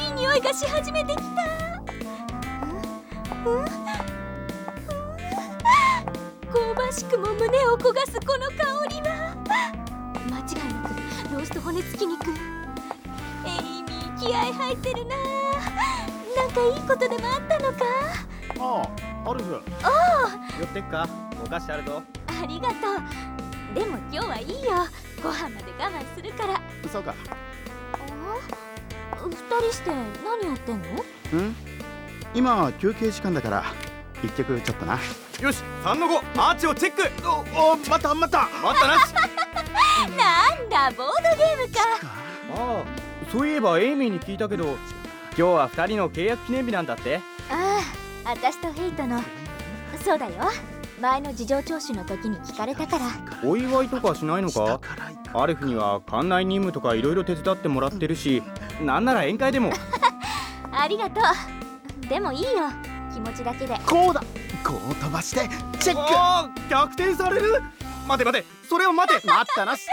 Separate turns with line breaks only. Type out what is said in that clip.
いい匂いがし始めてきた。うん？うん？香ばしくも胸を焦がすこの香りは間違いなくロースト骨付き肉。エイミー気合入ってるな。なんかいいことでもあったのか？
ああアルフ
おお
寄ってっか。お菓子あるぞ。
ありがとう。でも今日はいいよ。ご飯まで我慢するから。
そうか
人して何やってんの？
うん？今は休憩時間だから一曲ちょっとな。
よし3の5アーチをチェック。
おおまたまた。
待ったな。し
なんだボードゲームか。
ああそういえばエイミーに聞いたけど今日は2人の契約記念日なんだって。
ああ私とヘイトの。そうだよ。前の事情聴取の時に聞かれたから。
お祝いとかしないのか？アルフには館内任務とかいろいろ手伝ってもらってるしなんなら宴会でも。
ありがとう。でもいいよ。気持ちだけで。
こうだ。こう飛ばしてチェック。
逆転される。待て待てそれを待て。
待ったなし